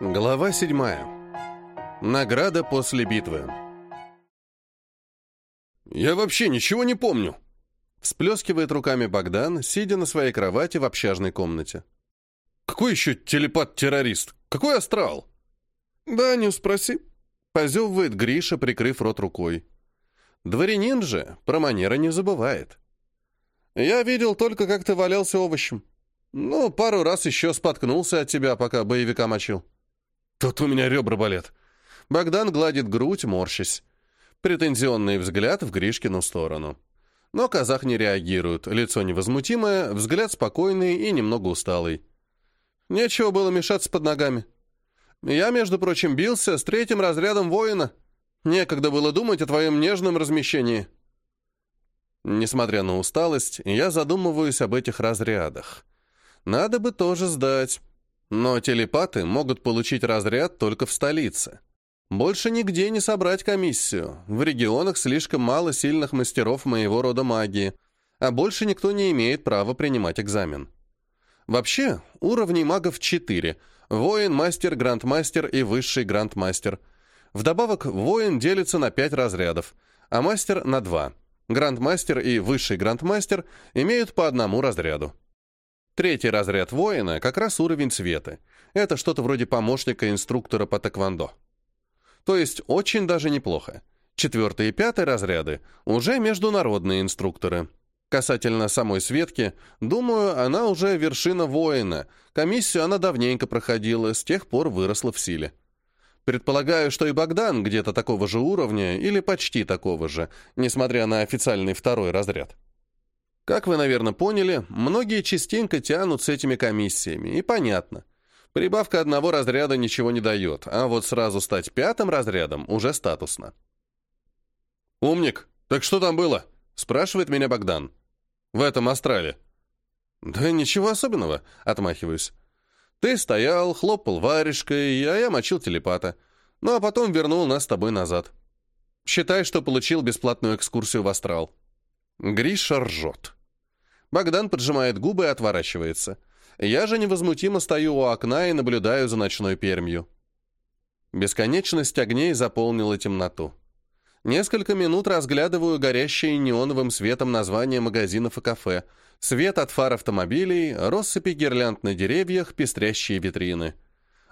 Глава седьмая. Награда после битвы. «Я вообще ничего не помню!» Всплескивает руками Богдан, сидя на своей кровати в общажной комнате. «Какой еще телепат-террорист? Какой астрал?» «Да, не спроси», — позевывает Гриша, прикрыв рот рукой. Дворянин же про манеры не забывает. «Я видел только, как ты валялся овощем. Ну, пару раз еще споткнулся от тебя, пока боевика мочил». «Тут у меня ребра болят». Богдан гладит грудь, морщась. Претензионный взгляд в Гришкину сторону. Но казах не реагирует, лицо невозмутимое, взгляд спокойный и немного усталый. Нечего было мешаться под ногами. Я, между прочим, бился с третьим разрядом воина. Некогда было думать о твоем нежном размещении. Несмотря на усталость, я задумываюсь об этих разрядах. Надо бы тоже сдать. Но телепаты могут получить разряд только в столице. Больше нигде не собрать комиссию. В регионах слишком мало сильных мастеров моего рода магии, а больше никто не имеет права принимать экзамен. Вообще, уровней магов 4. Воин, мастер, грандмастер и высший грандмастер. Вдобавок, воин делится на 5 разрядов, а мастер на 2. Грандмастер и высший грандмастер имеют по одному разряду. Третий разряд воина как раз уровень света. Это что-то вроде помощника инструктора по тэквондо. То есть очень даже неплохо. Четвертый и пятый разряды уже международные инструкторы. Касательно самой Светки, думаю, она уже вершина воина. Комиссию она давненько проходила, с тех пор выросла в силе. Предполагаю, что и Богдан где-то такого же уровня или почти такого же, несмотря на официальный второй разряд. Как вы, наверное, поняли, многие частенько тянут с этими комиссиями, и понятно. Прибавка одного разряда ничего не дает, а вот сразу стать пятым разрядом уже статусно. «Умник, так что там было?» — спрашивает меня Богдан. «В этом астрале». «Да ничего особенного», — отмахиваюсь. «Ты стоял, хлопал варежкой, а я мочил телепата. Ну а потом вернул нас с тобой назад. Считай, что получил бесплатную экскурсию в астрал». Гриша ржет. Богдан поджимает губы и отворачивается. Я же невозмутимо стою у окна и наблюдаю за ночной пермью. Бесконечность огней заполнила темноту. Несколько минут разглядываю горящие неоновым светом названия магазинов и кафе, свет от фар автомобилей, россыпи гирлянд на деревьях, пестрящие витрины.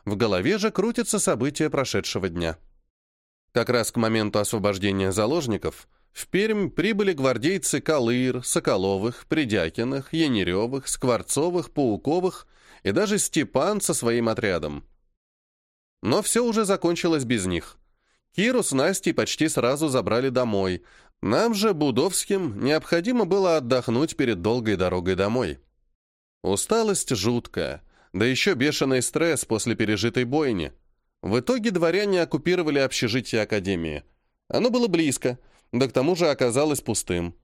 В голове же крутятся события прошедшего дня. Как раз к моменту освобождения заложников в Пермь прибыли гвардейцы Калыр, Соколовых, Придякиных, Янеревых, Скворцовых, Пауковых и даже Степан со своим отрядом. Но все уже закончилось без них. Киру с Настей почти сразу забрали домой. Нам же, Будовским, необходимо было отдохнуть перед долгой дорогой домой. Усталость жуткая, да еще бешеный стресс после пережитой бойни. В итоге дворяне оккупировали общежитие Академии. Оно было близко, да к тому же оказалось пустым.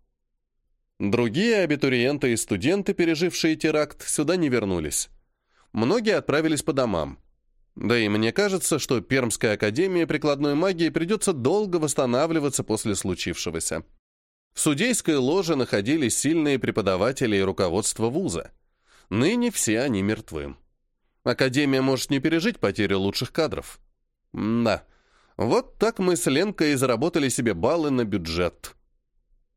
Другие абитуриенты и студенты, пережившие теракт, сюда не вернулись. Многие отправились по домам. Да и мне кажется, что Пермская академия прикладной магии придется долго восстанавливаться после случившегося. В судейской ложе находились сильные преподаватели и руководство вуза. Ныне все они мертвы. Академия может не пережить потери лучших кадров. Да, вот так мы с Ленкой и заработали себе баллы на бюджет.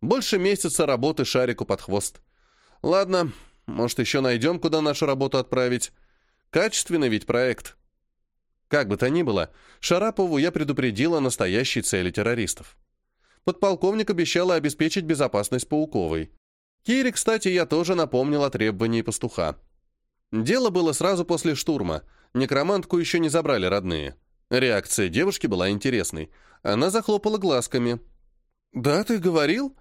Больше месяца работы шарику под хвост. Ладно, может, еще найдем, куда нашу работу отправить. Качественный ведь проект. Как бы то ни было, Шарапову я предупредила о настоящей цели террористов. Подполковник обещал обеспечить безопасность Пауковой. Кире, кстати, я тоже напомнил о требовании пастуха. Дело было сразу после штурма. Некромантку еще не забрали родные. Реакция девушки была интересной. Она захлопала глазками. «Да, ты говорил?»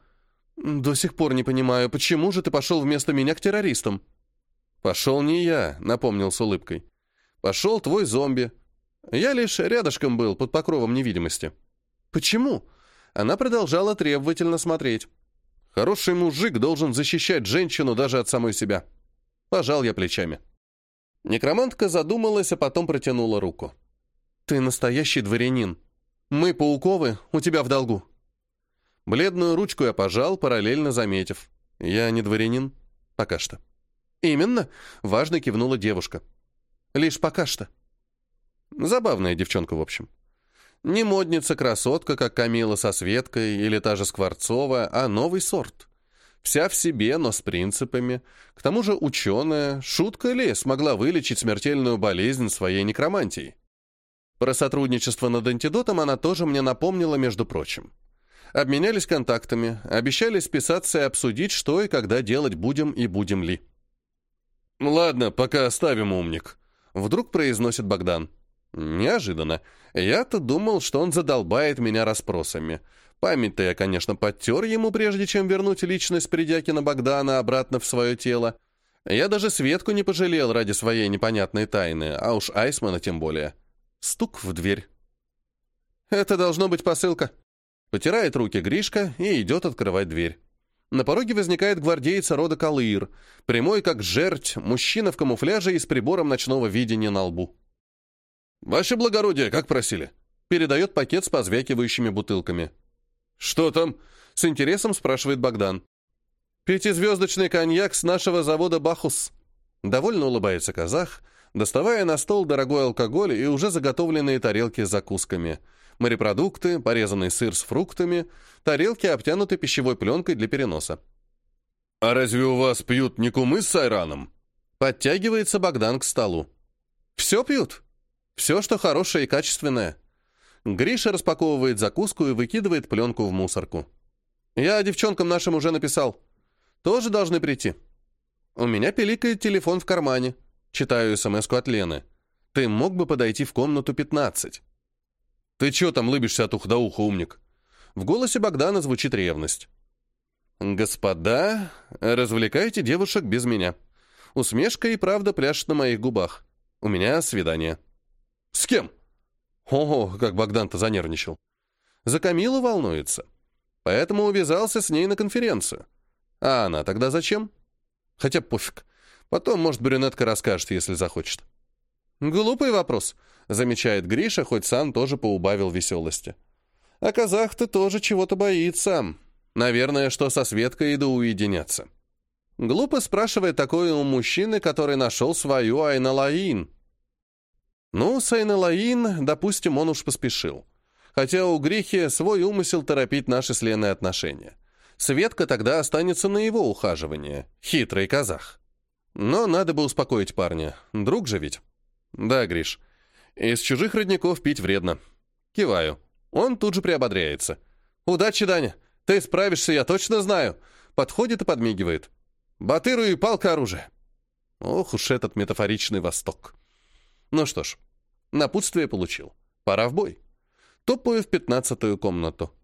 «До сих пор не понимаю, почему же ты пошел вместо меня к террористам?» «Пошел не я», — напомнил с улыбкой. «Пошел твой зомби. Я лишь рядышком был, под покровом невидимости. Почему? Она продолжала требовательно смотреть. Хороший мужик должен защищать женщину даже от самой себя. Пожал я плечами. Некромантка задумалась, а потом протянула руку. «Ты настоящий дворянин. Мы, Пауковы, у тебя в долгу». Бледную ручку я пожал, параллельно заметив. «Я не дворянин. Пока что». «Именно», — важно кивнула девушка. «Лишь пока что». Забавная девчонка, в общем. Не модница-красотка, как Камила со Светкой или та же Скворцова, а новый сорт. Вся в себе, но с принципами. К тому же ученая, шутка ли, смогла вылечить смертельную болезнь своей некромантией. Про сотрудничество над антидотом она тоже мне напомнила, между прочим. Обменялись контактами, обещали списаться и обсудить, что и когда делать будем и будем ли. «Ну «Ладно, пока оставим, умник», — вдруг произносит Богдан. Неожиданно. Я-то думал, что он задолбает меня расспросами. Память-то я, конечно, подтер ему, прежде чем вернуть личность Придякина Богдана обратно в свое тело. Я даже Светку не пожалел ради своей непонятной тайны, а уж Айсмана тем более. Стук в дверь. «Это должно быть посылка». Потирает руки Гришка и идет открывать дверь. На пороге возникает гвардейца рода Калыр, прямой как жерть, мужчина в камуфляже и с прибором ночного видения на лбу. «Ваше благородие, как просили?» Передает пакет с позвякивающими бутылками. «Что там?» — с интересом спрашивает Богдан. «Пятизвездочный коньяк с нашего завода «Бахус». Довольно улыбается казах, доставая на стол дорогой алкоголь и уже заготовленные тарелки с закусками. Морепродукты, порезанный сыр с фруктами, тарелки обтянуты пищевой пленкой для переноса. «А разве у вас пьют не кумы с сайраном?» Подтягивается Богдан к столу. «Все пьют. Все, что хорошее и качественное». Гриша распаковывает закуску и выкидывает пленку в мусорку. «Я девчонкам нашим уже написал. Тоже должны прийти. У меня пиликает телефон в кармане. Читаю смс от Лены. Ты мог бы подойти в комнату 15?» «Ты чё там лыбишься от уха до уха, умник?» В голосе Богдана звучит ревность. «Господа, развлекайте девушек без меня. Усмешка и правда пляшет на моих губах. У меня свидание». «С кем?» Ого, как Богдан-то занервничал. За Камилу волнуется. Поэтому увязался с ней на конференцию. А она тогда зачем? Хотя пофиг. Потом, может, брюнетка расскажет, если захочет. Глупый вопрос, замечает Гриша, хоть сам тоже поубавил веселости. А казах-то тоже чего-то боится. Наверное, что со Светкой и да уединяться. Глупо спрашивает такое у мужчины, который нашел свою Айналаин. Ну, с Айналаин, допустим, он уж поспешил. Хотя у Грихи свой умысел торопить наши с Леной отношения. Светка тогда останется на его ухаживание. Хитрый казах. Но надо бы успокоить парня. Друг же ведь. Да, Гриш. Из чужих родников пить вредно. Киваю. Он тут же приободряется. «Удачи, Даня! Ты справишься, я точно знаю!» Подходит и подмигивает. «Батыру и палка оружия!» Ох уж этот метафоричный Восток. Ну что ж, напутствие получил. Пора в бой. Топаю в пятнадцатую комнату.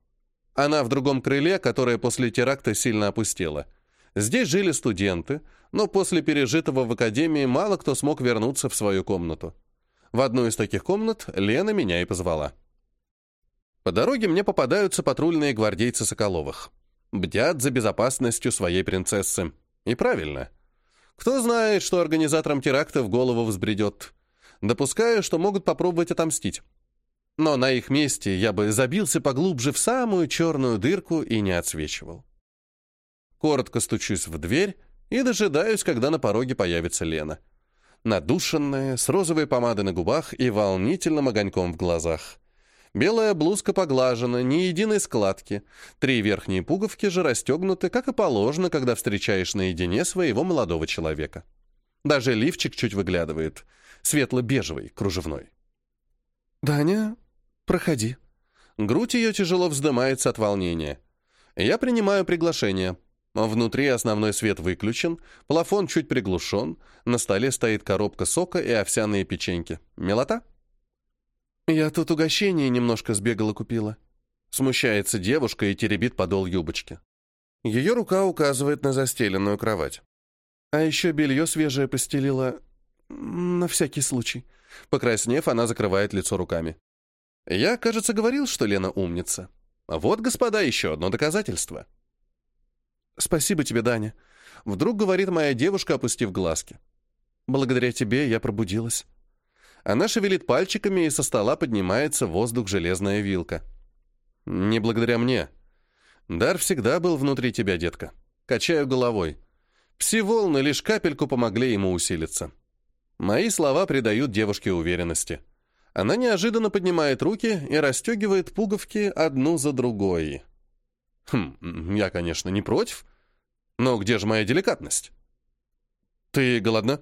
Она в другом крыле, которое после теракта сильно опустело. Здесь жили студенты, но после пережитого в академии мало кто смог вернуться в свою комнату. В одну из таких комнат Лена меня и позвала. По дороге мне попадаются патрульные гвардейцы Соколовых. Бдят за безопасностью своей принцессы. И правильно. Кто знает, что организаторам теракта в голову взбредет. Допускаю, что могут попробовать отомстить. Но на их месте я бы забился поглубже в самую черную дырку и не отсвечивал. Коротко стучусь в дверь и дожидаюсь, когда на пороге появится Лена. Надушенная, с розовой помадой на губах и волнительным огоньком в глазах. Белая блузка поглажена, ни единой складки. Три верхние пуговки же расстегнуты, как и положено, когда встречаешь наедине своего молодого человека. Даже лифчик чуть выглядывает. Светло-бежевый, кружевной. «Даня, проходи». Грудь ее тяжело вздымается от волнения. Я принимаю приглашение. Внутри основной свет выключен, плафон чуть приглушен, на столе стоит коробка сока и овсяные печеньки. Милота? «Я тут угощение немножко сбегала купила». Смущается девушка и теребит подол юбочки. Ее рука указывает на застеленную кровать. А еще белье свежее постелила на всякий случай. Покраснев, она закрывает лицо руками. Я, кажется, говорил, что Лена умница. Вот, господа, еще одно доказательство. Спасибо тебе, Даня. Вдруг говорит моя девушка, опустив глазки. Благодаря тебе я пробудилась. Она шевелит пальчиками, и со стола поднимается в воздух железная вилка. «Не благодаря мне. Дар всегда был внутри тебя, детка. Качаю головой. Пси-волны лишь капельку помогли ему усилиться. Мои слова придают девушке уверенности. Она неожиданно поднимает руки и расстегивает пуговки одну за другой. Хм, я, конечно, не против, но где же моя деликатность? Ты голодна?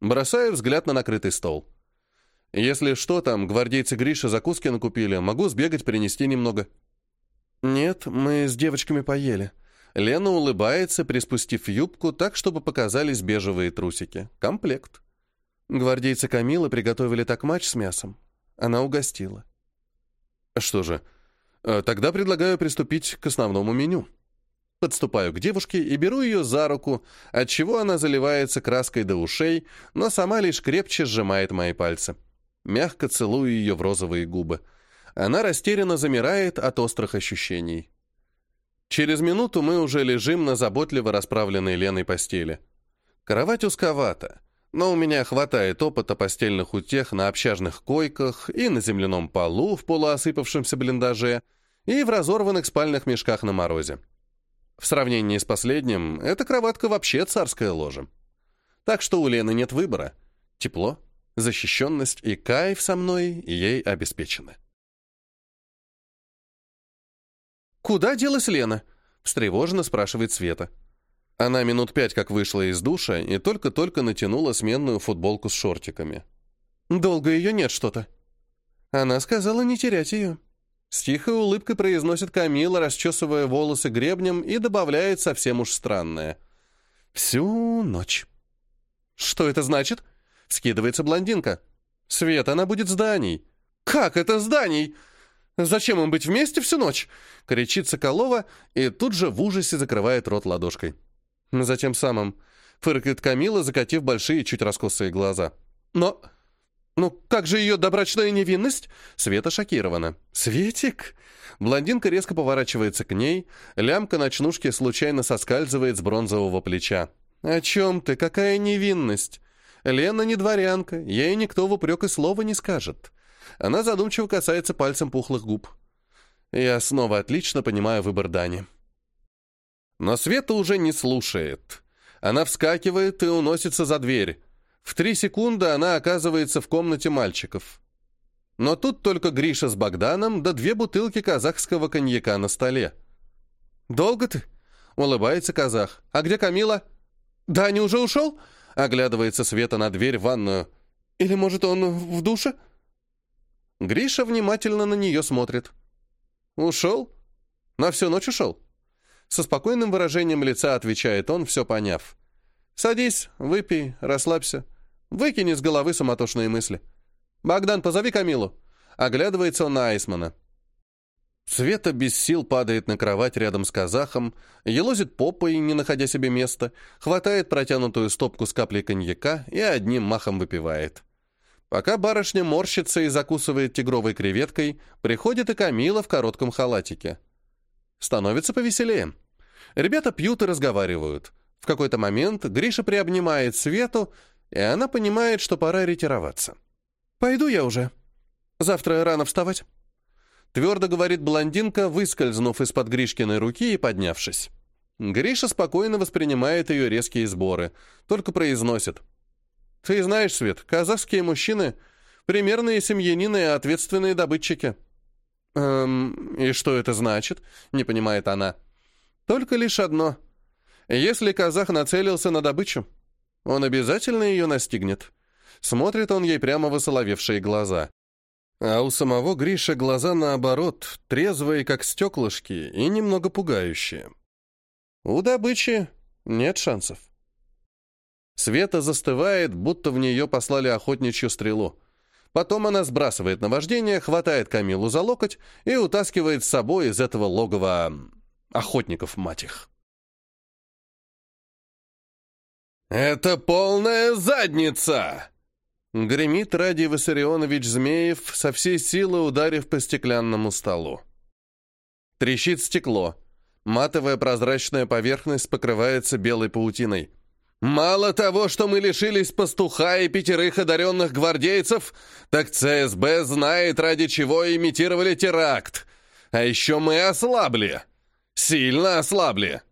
Бросаю взгляд на накрытый стол. Если что, там гвардейцы Гриша закуски накупили, могу сбегать принести немного. Нет, мы с девочками поели. Лена улыбается, приспустив юбку так, чтобы показались бежевые трусики. Комплект. Гвардейцы Камилы приготовили так матч с мясом. Она угостила. Что же, тогда предлагаю приступить к основному меню. Подступаю к девушке и беру ее за руку, отчего она заливается краской до ушей, но сама лишь крепче сжимает мои пальцы. Мягко целую ее в розовые губы. Она растерянно замирает от острых ощущений. Через минуту мы уже лежим на заботливо расправленной Леной постели. Кровать узковата, но у меня хватает опыта постельных утех на общажных койках и на земляном полу в полуосыпавшемся блиндаже и в разорванных спальных мешках на морозе. В сравнении с последним, эта кроватка вообще царская ложа. Так что у Лены нет выбора. Тепло, защищенность и кайф со мной ей обеспечены. «Куда делась Лена?» — встревоженно спрашивает Света. Она минут пять как вышла из душа и только-только натянула сменную футболку с шортиками. «Долго ее нет что-то». Она сказала не терять ее. С тихой улыбкой произносит Камила, расчесывая волосы гребнем, и добавляет совсем уж странное. «Всю ночь». «Что это значит?» — скидывается блондинка. «Свет, она будет с Даней». «Как это с Даней? Зачем им быть вместе всю ночь?» — кричит Соколова и тут же в ужасе закрывает рот ладошкой. Затем самым фыркает Камила, закатив большие, чуть раскосые глаза. «Но... ну как же ее добрачная невинность?» Света шокирована. «Светик?» Блондинка резко поворачивается к ней, лямка ночнушки случайно соскальзывает с бронзового плеча. «О чем ты? Какая невинность? Лена не дворянка, ей никто в упрек и слова не скажет». Она задумчиво касается пальцем пухлых губ. Я снова отлично понимаю выбор Дани. Но Света уже не слушает. Она вскакивает и уносится за дверь. В три секунды она оказывается в комнате мальчиков. Но тут только Гриша с Богданом, да две бутылки казахского коньяка на столе. «Долго ты?» — улыбается казах. «А где Камила?» «Да, не уже ушел?» — оглядывается Света на дверь в ванную. «Или, может, он в душе?» Гриша внимательно на нее смотрит. «Ушел? На всю ночь ушел?» Со спокойным выражением лица отвечает он, все поняв. «Садись, выпей, расслабься. Выкини с головы суматошные мысли. Богдан, позови Камилу». Оглядывается он на Айсмана. Света без сил падает на кровать рядом с казахом, елозит попой, не находя себе места, хватает протянутую стопку с каплей коньяка и одним махом выпивает. Пока барышня морщится и закусывает тигровой креветкой, приходит и Камила в коротком халатике. Становится повеселее. Ребята пьют и разговаривают. В какой-то момент Гриша приобнимает Свету, и она понимает, что пора ретироваться. «Пойду я уже. Завтра рано вставать». Твердо говорит блондинка, выскользнув из-под Гришкиной руки и поднявшись. Гриша спокойно воспринимает ее резкие сборы, только произносит. «Ты знаешь, Свет, казахские мужчины — примерные семьянины и ответственные добытчики». «Эм, и что это значит?» — не понимает она. Только лишь одно. Если казах нацелился на добычу, он обязательно ее настигнет. Смотрит он ей прямо в осоловевшие глаза. А у самого Гриша глаза наоборот, трезвые, как стеклышки, и немного пугающие. У добычи нет шансов. Света застывает, будто в нее послали охотничью стрелу. Потом она сбрасывает наваждение, хватает Камилу за локоть и утаскивает с собой из этого логова Охотников, мать их. «Это полная задница!» Гремит Радий Виссарионович Змеев, со всей силы ударив по стеклянному столу. Трещит стекло. Матовая прозрачная поверхность покрывается белой паутиной. «Мало того, что мы лишились пастуха и пятерых одаренных гвардейцев, так ЦСБ знает, ради чего имитировали теракт. А еще мы ослабли!» Сильно ослабли.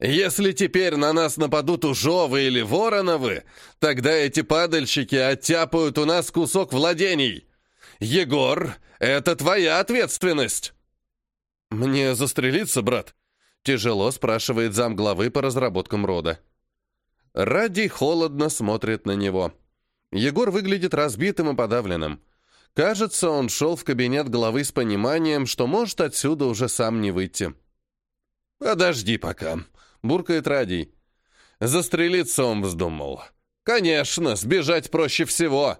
Если теперь на нас нападут Ужовы или Вороновы, тогда эти падальщики оттяпают у нас кусок владений. Егор, это твоя ответственность!» «Мне застрелиться, брат?» — тяжело спрашивает замглавы по разработкам рода. Ради холодно смотрит на него. Егор выглядит разбитым и подавленным. Кажется, он шел в кабинет главы с пониманием, что может отсюда уже сам не выйти. «Подожди пока», — буркает Радий. Застрелиться он вздумал. «Конечно, сбежать проще всего.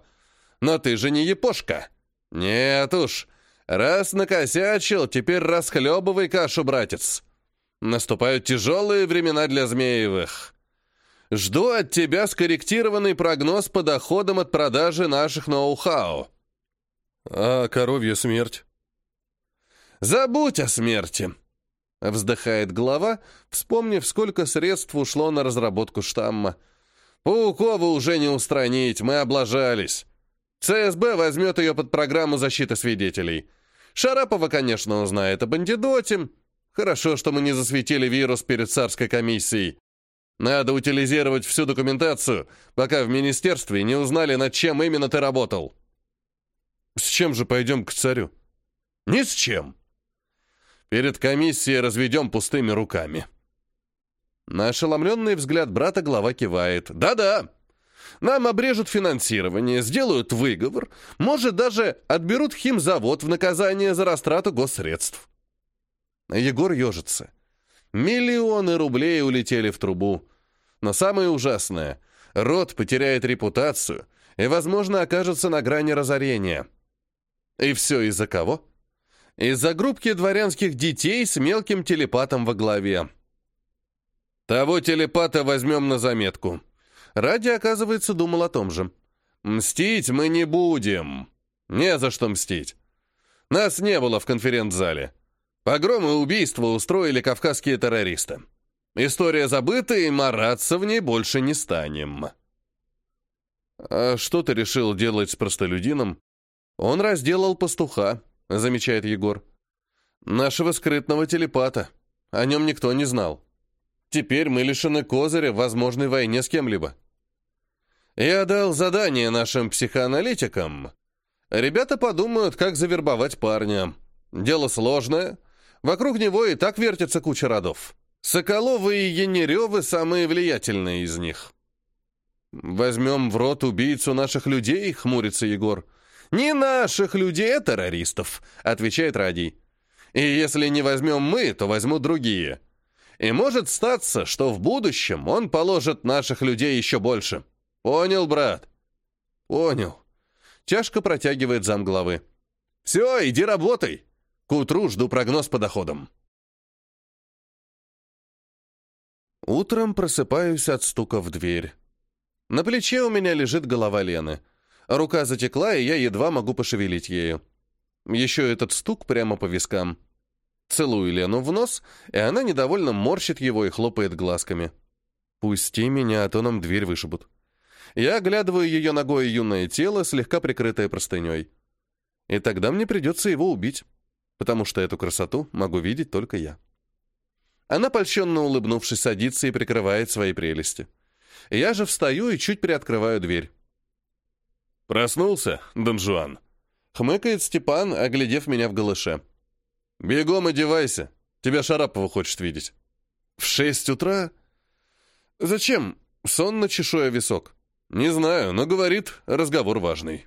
Но ты же не епошка. Нет уж, раз накосячил, теперь расхлебывай кашу, братец. Наступают тяжелые времена для Змеевых. Жду от тебя скорректированный прогноз по доходам от продажи наших ноу-хау. А коровья смерть? Забудь о смерти. Вздыхает глава, вспомнив, сколько средств ушло на разработку штамма. Паукова уже не устранить, мы облажались. ЦСБ возьмет ее под программу защиты свидетелей. Шарапова, конечно, узнает об антидоте. Хорошо, что мы не засветили вирус перед царской комиссией. Надо утилизировать всю документацию, пока в министерстве не узнали, над чем именно ты работал. С чем же пойдем к царю? Ни с чем. Перед комиссией разведем пустыми руками. На ошеломленный взгляд брата глава кивает. Да-да, нам обрежут финансирование, сделают выговор, может, даже отберут химзавод в наказание за растрату госсредств. Егор ежится. Миллионы рублей улетели в трубу. Но самое ужасное — род потеряет репутацию и, возможно, окажется на грани разорения. И все из-за кого? Из-за группки дворянских детей с мелким телепатом во главе. Того телепата возьмем на заметку. Ради, оказывается, думал о том же. Мстить мы не будем. Не за что мстить. Нас не было в конференц-зале. Погромы и убийства устроили кавказские террористы. История забыта, и мараться в ней больше не станем. А что ты решил делать с простолюдином? Он разделал пастуха, замечает Егор. Нашего скрытного телепата. О нем никто не знал. Теперь мы лишены козыря в возможной войне с кем-либо. Я дал задание нашим психоаналитикам. Ребята подумают, как завербовать парня. Дело сложное, Вокруг него и так вертится куча родов. Соколовы и Янеревы самые влиятельные из них. «Возьмем в рот убийцу наших людей?» — хмурится Егор. «Не наших людей, а террористов», — отвечает Радий. «И если не возьмем мы, то возьмут другие. И может статься, что в будущем он положит наших людей еще больше. Понял, брат?» «Понял». Тяжко протягивает замглавы. «Все, иди работай. К утру жду прогноз по доходам. Утром просыпаюсь от стука в дверь. На плече у меня лежит голова Лены. Рука затекла, и я едва могу пошевелить ею. Еще этот стук прямо по вискам. Целую Лену в нос, и она недовольно морщит его и хлопает глазками. «Пусти меня, а то нам дверь вышибут». Я оглядываю ее ногой юное тело, слегка прикрытое простыней. И тогда мне придется его убить потому что эту красоту могу видеть только я. Она, польщенно улыбнувшись, садится и прикрывает свои прелести. Я же встаю и чуть приоткрываю дверь. «Проснулся, Дон Жуан?» — хмыкает Степан, оглядев меня в голыше. «Бегом одевайся, тебя Шарапова хочет видеть». «В шесть утра?» «Зачем?» — сонно чешуя висок. «Не знаю, но говорит, разговор важный».